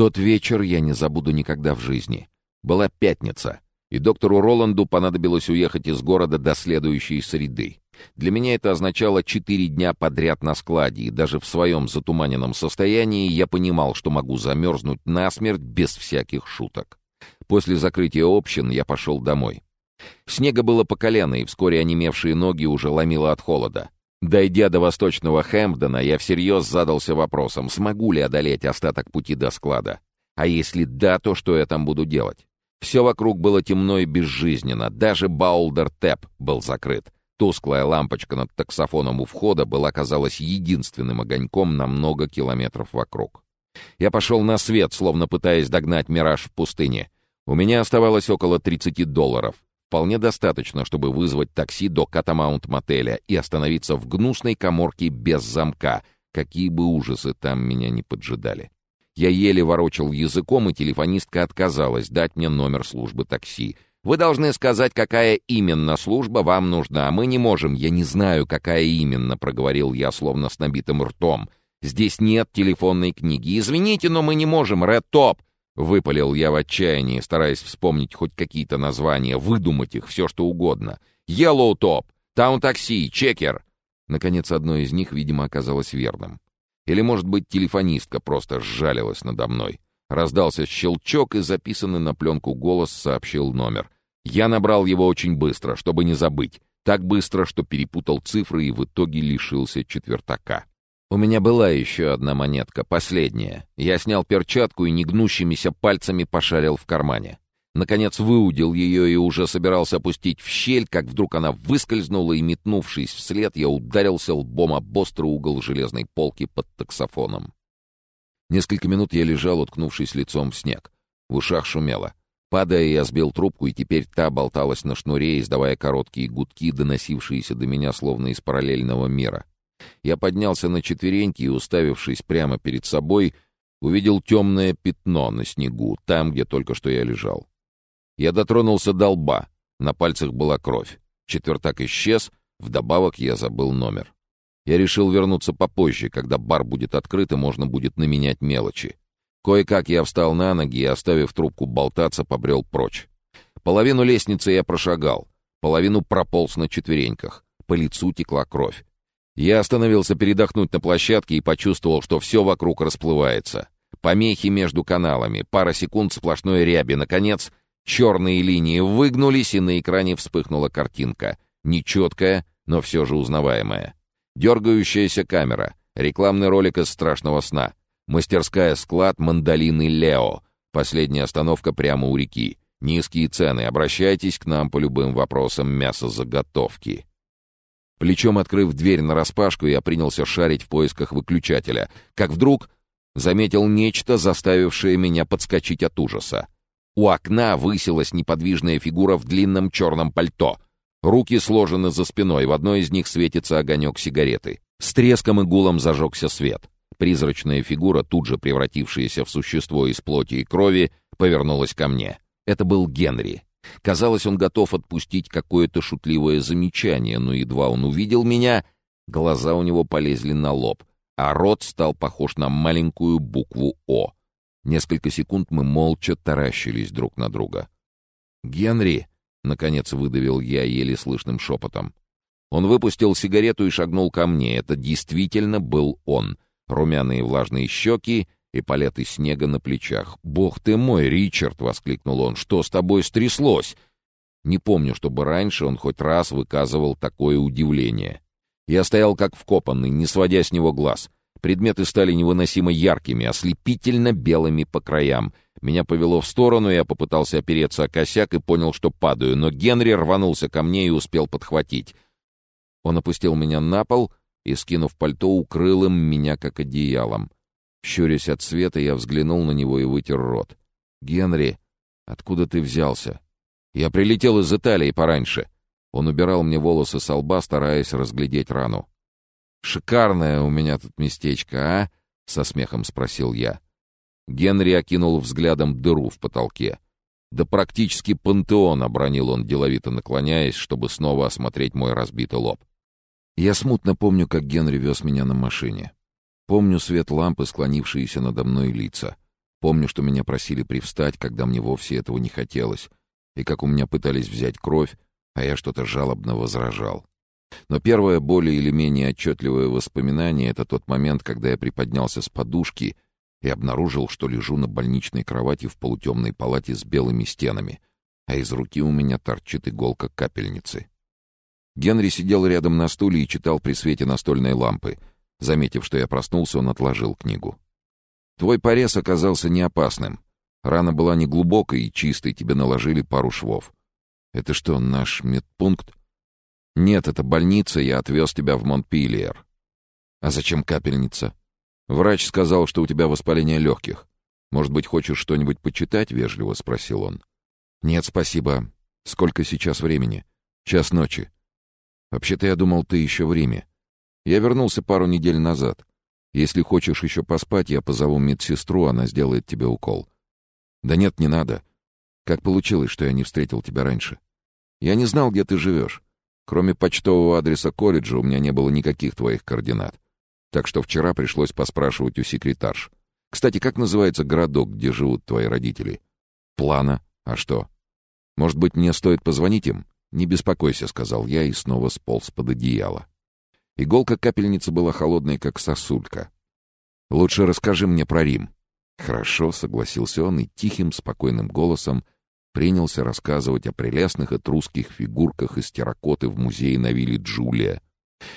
Тот вечер я не забуду никогда в жизни. Была пятница, и доктору Роланду понадобилось уехать из города до следующей среды. Для меня это означало четыре дня подряд на складе, и даже в своем затуманенном состоянии я понимал, что могу замерзнуть насмерть без всяких шуток. После закрытия общин я пошел домой. Снега было по колено, и вскоре онемевшие ноги уже ломило от холода. Дойдя до восточного Хэмпдона, я всерьез задался вопросом, смогу ли одолеть остаток пути до склада. А если да, то что я там буду делать? Все вокруг было темно и безжизненно, даже Баулдер-Тэп был закрыт. Тусклая лампочка над таксофоном у входа была, казалось, единственным огоньком на много километров вокруг. Я пошел на свет, словно пытаясь догнать мираж в пустыне. У меня оставалось около 30 долларов. Вполне достаточно, чтобы вызвать такси до Катамаунт-мотеля и остановиться в гнусной коморке без замка, какие бы ужасы там меня не поджидали. Я еле ворочал языком, и телефонистка отказалась дать мне номер службы такси — вы должны сказать, какая именно служба вам нужна. Мы не можем. Я не знаю, какая именно, проговорил я, словно с набитым ртом. Здесь нет телефонной книги. Извините, но мы не можем. Ред Топ. Выпалил я в отчаянии, стараясь вспомнить хоть какие-то названия, выдумать их, все что угодно. Yellow Топ, Таун Такси, Чекер. Наконец, одно из них, видимо, оказалось верным. Или, может быть, телефонистка просто сжалилась надо мной. Раздался щелчок, и записанный на пленку голос сообщил номер. Я набрал его очень быстро, чтобы не забыть. Так быстро, что перепутал цифры и в итоге лишился четвертака. У меня была еще одна монетка, последняя. Я снял перчатку и негнущимися пальцами пошарил в кармане. Наконец выудил ее и уже собирался опустить в щель, как вдруг она выскользнула и, метнувшись вслед, я ударился лбом об острый угол железной полки под таксофоном. Несколько минут я лежал, уткнувшись лицом в снег. В ушах шумело. Падая, я сбил трубку, и теперь та болталась на шнуре, издавая короткие гудки, доносившиеся до меня словно из параллельного мира. Я поднялся на четвереньки и, уставившись прямо перед собой, увидел темное пятно на снегу, там, где только что я лежал. Я дотронулся до лба. На пальцах была кровь. Четвертак исчез, вдобавок я забыл номер. Я решил вернуться попозже, когда бар будет открыт и можно будет наменять мелочи. Кое-как я встал на ноги и, оставив трубку болтаться, побрел прочь. Половину лестницы я прошагал, половину прополз на четвереньках. По лицу текла кровь. Я остановился передохнуть на площадке и почувствовал, что все вокруг расплывается. Помехи между каналами, пара секунд сплошной ряби. Наконец, черные линии выгнулись, и на экране вспыхнула картинка. Нечеткая, но все же узнаваемая. Дергающаяся камера. Рекламный ролик из «Страшного сна». Мастерская склад мандолины Лео. Последняя остановка прямо у реки. Низкие цены. Обращайтесь к нам по любым вопросам мясозаготовки. Плечом открыв дверь нараспашку, я принялся шарить в поисках выключателя. Как вдруг заметил нечто, заставившее меня подскочить от ужаса. У окна высилась неподвижная фигура в длинном черном пальто — Руки сложены за спиной, в одной из них светится огонек сигареты. С треском и гулом зажегся свет. Призрачная фигура, тут же превратившаяся в существо из плоти и крови, повернулась ко мне. Это был Генри. Казалось, он готов отпустить какое-то шутливое замечание, но едва он увидел меня, глаза у него полезли на лоб, а рот стал похож на маленькую букву «О». Несколько секунд мы молча таращились друг на друга. «Генри!» — наконец выдавил я еле слышным шепотом. Он выпустил сигарету и шагнул ко мне. Это действительно был он. Румяные влажные щеки и палеты снега на плечах. «Бог ты мой, Ричард!» — воскликнул он. «Что с тобой стряслось?» Не помню, чтобы раньше он хоть раз выказывал такое удивление. Я стоял как вкопанный, не сводя с него глаз. Предметы стали невыносимо яркими, ослепительно белыми по краям — меня повело в сторону, я попытался опереться о косяк и понял, что падаю, но Генри рванулся ко мне и успел подхватить. Он опустил меня на пол и, скинув пальто, укрыл им меня как одеялом. Щурясь от света, я взглянул на него и вытер рот. «Генри, откуда ты взялся?» «Я прилетел из Италии пораньше». Он убирал мне волосы со лба, стараясь разглядеть рану. «Шикарное у меня тут местечко, а?» — со смехом спросил я. Генри окинул взглядом дыру в потолке. «Да практически пантеон», — обронил он, деловито наклоняясь, чтобы снова осмотреть мой разбитый лоб. Я смутно помню, как Генри вез меня на машине. Помню свет лампы, склонившиеся надо мной лица. Помню, что меня просили привстать, когда мне вовсе этого не хотелось, и как у меня пытались взять кровь, а я что-то жалобно возражал. Но первое более или менее отчетливое воспоминание — это тот момент, когда я приподнялся с подушки и обнаружил, что лежу на больничной кровати в полутемной палате с белыми стенами, а из руки у меня торчит иголка капельницы. Генри сидел рядом на стуле и читал при свете настольной лампы. Заметив, что я проснулся, он отложил книгу. «Твой порез оказался не опасным. Рана была неглубокой и чистой, тебе наложили пару швов. Это что, наш медпункт?» «Нет, это больница, я отвез тебя в Монтпильер». «А зачем капельница?» «Врач сказал, что у тебя воспаление легких. Может быть, хочешь что-нибудь почитать?» — вежливо спросил он. «Нет, спасибо. Сколько сейчас времени?» «Час ночи». «Вообще-то я думал, ты еще в Риме. Я вернулся пару недель назад. Если хочешь еще поспать, я позову медсестру, она сделает тебе укол». «Да нет, не надо. Как получилось, что я не встретил тебя раньше? Я не знал, где ты живешь. Кроме почтового адреса колледжа у меня не было никаких твоих координат. Так что вчера пришлось поспрашивать у секретарш. Кстати, как называется городок, где живут твои родители? Плана. А что? Может быть, мне стоит позвонить им? Не беспокойся, сказал я и снова сполз под одеяло. Иголка капельницы была холодной, как сосулька. Лучше расскажи мне про Рим. Хорошо, согласился он и тихим, спокойным голосом принялся рассказывать о прелестных этрусских фигурках из терракоты в музее на вилле Джулия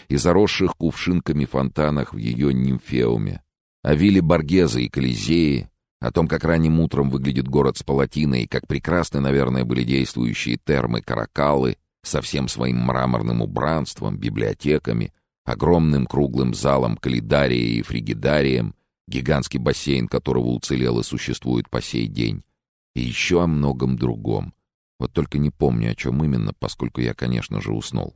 и заросших кувшинками фонтанах в ее нимфеуме, о вилле Боргеза и Колизее, о том, как ранним утром выглядит город с палатиной, и как прекрасны, наверное, были действующие термы Каракалы со всем своим мраморным убранством, библиотеками, огромным круглым залом Калидария и Фригидарием, гигантский бассейн которого уцелел и существует по сей день, и еще о многом другом. Вот только не помню, о чем именно, поскольку я, конечно же, уснул.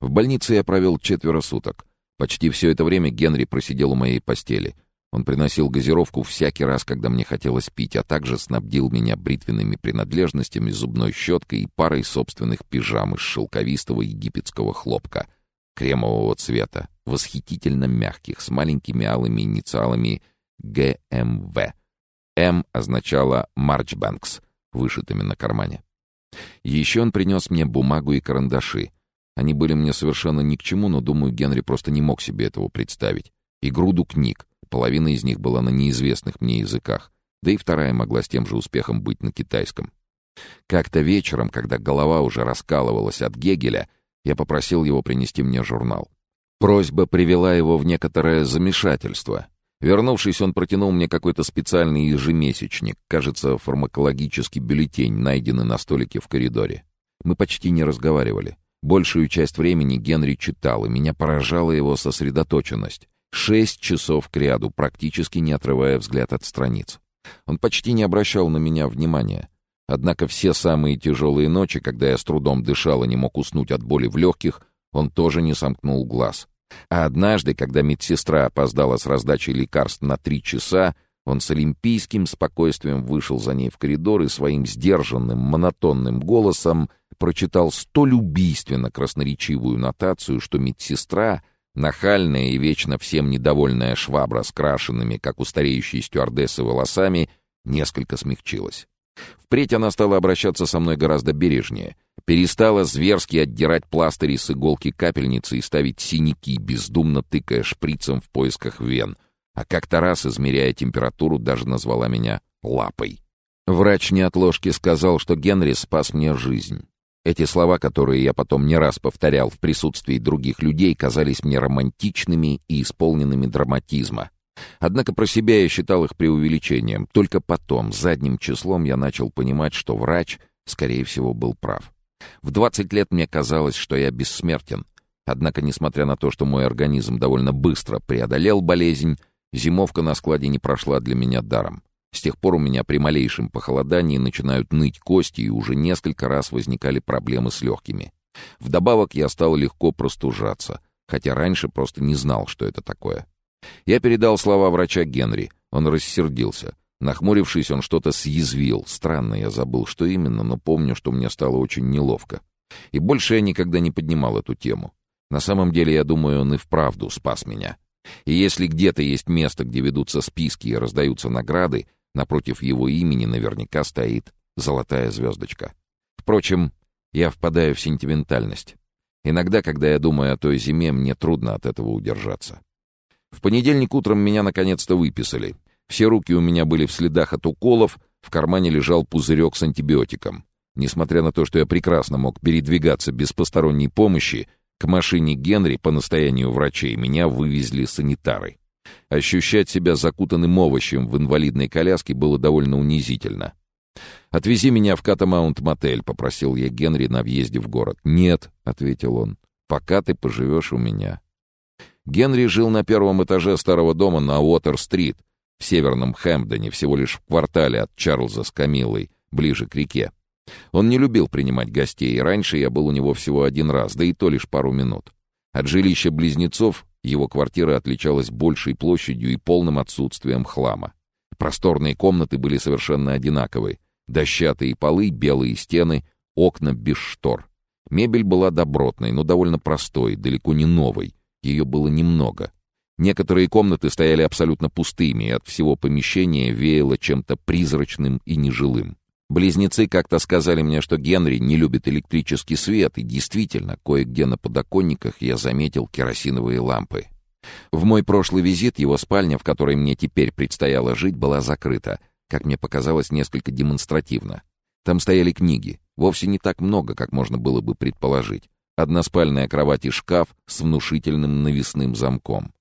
В больнице я провел четверо суток. Почти все это время Генри просидел у моей постели. Он приносил газировку всякий раз, когда мне хотелось пить, а также снабдил меня бритвенными принадлежностями, зубной щеткой и парой собственных пижам из шелковистого египетского хлопка, кремового цвета, восхитительно мягких, с маленькими алыми инициалами ГМВ — М означало «Марчбанкс», вышитыми на кармане. Еще он принес мне бумагу и карандаши. Они были мне совершенно ни к чему, но, думаю, Генри просто не мог себе этого представить. И груду книг. Половина из них была на неизвестных мне языках, да и вторая могла с тем же успехом быть на китайском. Как-то вечером, когда голова уже раскалывалась от Гегеля, я попросил его принести мне журнал. Просьба привела его в некоторое замешательство, Вернувшись, он протянул мне какой-то специальный ежемесячник, кажется, фармакологический бюллетень, найденный на столике в коридоре. Мы почти не разговаривали. Большую часть времени Генри читал, и меня поражала его сосредоточенность. Шесть часов кряду, практически не отрывая взгляд от страниц. Он почти не обращал на меня внимания. Однако все самые тяжелые ночи, когда я с трудом дышал и не мог уснуть от боли в легких, он тоже не сомкнул глаз. А однажды, когда медсестра опоздала с раздачей лекарств на три часа, он с олимпийским спокойствием вышел за ней в коридор и своим сдержанным, монотонным голосом прочитал столь убийственно красноречивую нотацию, что медсестра, нахальная и вечно всем недовольная швабра с крашенными, как у стареющей стюардессы, волосами, несколько смягчилась. Впредь она стала обращаться со мной гораздо бережнее. Перестала зверски отдирать пластыри с иголки капельницы и ставить синяки, бездумно тыкая шприцем в поисках вен. А как-то раз, измеряя температуру, даже назвала меня «лапой». Врач неотложки сказал, что Генри спас мне жизнь. Эти слова, которые я потом не раз повторял в присутствии других людей, казались мне романтичными и исполненными драматизма. Однако про себя я считал их преувеличением. Только потом, задним числом, я начал понимать, что врач, скорее всего, был прав. В 20 лет мне казалось, что я бессмертен. Однако, несмотря на то, что мой организм довольно быстро преодолел болезнь, зимовка на складе не прошла для меня даром. С тех пор у меня при малейшем похолодании начинают ныть кости, и уже несколько раз возникали проблемы с легкими. Вдобавок я стал легко простужаться, хотя раньше просто не знал, что это такое. Я передал слова врача Генри. Он рассердился. Нахмурившись, он что-то съязвил. Странно, я забыл, что именно, но помню, что мне стало очень неловко. И больше я никогда не поднимал эту тему. На самом деле, я думаю, он и вправду спас меня. И если где-то есть место, где ведутся списки и раздаются награды, напротив его имени наверняка стоит золотая звездочка. Впрочем, я впадаю в сентиментальность. Иногда, когда я думаю о той зиме, мне трудно от этого удержаться. В понедельник утром меня наконец-то выписали. Все руки у меня были в следах от уколов, в кармане лежал пузырек с антибиотиком. Несмотря на то, что я прекрасно мог передвигаться без посторонней помощи, к машине Генри по настоянию врачей меня вывезли санитары. Ощущать себя закутанным овощем в инвалидной коляске было довольно унизительно. «Отвези меня в Катамаунт-мотель», — попросил я Генри на въезде в город. «Нет», — ответил он, — «пока ты поживешь у меня». Генри жил на первом этаже старого дома на Уотер-стрит, в северном Хэмпдоне, всего лишь в квартале от Чарльза с Камилой, ближе к реке. Он не любил принимать гостей, и раньше я был у него всего один раз, да и то лишь пару минут. От жилища близнецов его квартира отличалась большей площадью и полным отсутствием хлама. Просторные комнаты были совершенно одинаковые. Дощатые полы, белые стены, окна без штор. Мебель была добротной, но довольно простой, далеко не новой. Ее было немного. Некоторые комнаты стояли абсолютно пустыми, и от всего помещения веяло чем-то призрачным и нежилым. Близнецы как-то сказали мне, что Генри не любит электрический свет, и действительно, кое-где на подоконниках я заметил керосиновые лампы. В мой прошлый визит его спальня, в которой мне теперь предстояло жить, была закрыта, как мне показалось, несколько демонстративно. Там стояли книги, вовсе не так много, как можно было бы предположить. Односпальная кровать и шкаф с внушительным навесным замком.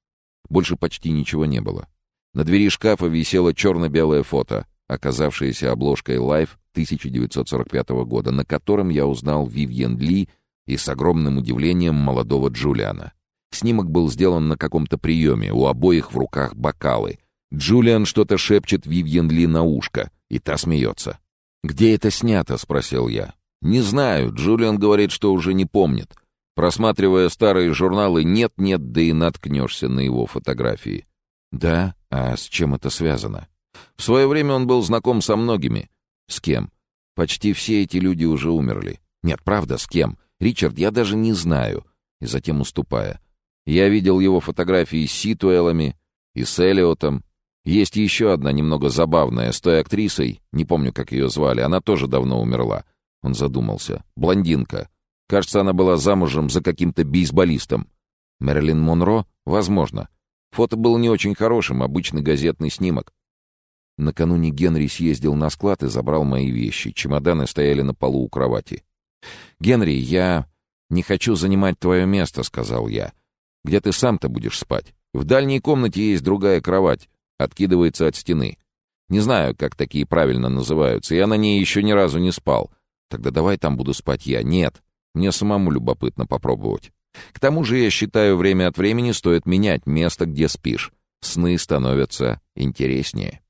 Больше почти ничего не было. На двери шкафа висело черно-белое фото, оказавшееся обложкой Life 1945 года, на котором я узнал Вивьен Ли и с огромным удивлением молодого Джулиана. Снимок был сделан на каком-то приеме, у обоих в руках бокалы. Джулиан что-то шепчет Вивьен Ли на ушко, и та смеется. «Где это снято?» — спросил я. «Не знаю. Джулиан говорит, что уже не помнит. Просматривая старые журналы, нет-нет, да и наткнешься на его фотографии». «Да? А с чем это связано?» «В свое время он был знаком со многими». «С кем?» «Почти все эти люди уже умерли». «Нет, правда, с кем?» «Ричард, я даже не знаю». И затем уступая. «Я видел его фотографии с Ситуэлами и с Элиотом. Есть еще одна немного забавная, с той актрисой, не помню, как ее звали, она тоже давно умерла. Он задумался. Блондинка. Кажется, она была замужем за каким-то бейсболистом. Мэрилин Монро? Возможно. Фото было не очень хорошим, обычный газетный снимок. Накануне Генри съездил на склад и забрал мои вещи. Чемоданы стояли на полу у кровати. «Генри, я не хочу занимать твое место», — сказал я. «Где ты сам-то будешь спать? В дальней комнате есть другая кровать откидывается от стены. Не знаю, как такие правильно называются, я на ней еще ни разу не спал. Тогда давай там буду спать я. Нет, мне самому любопытно попробовать. К тому же, я считаю, время от времени стоит менять место, где спишь. Сны становятся интереснее.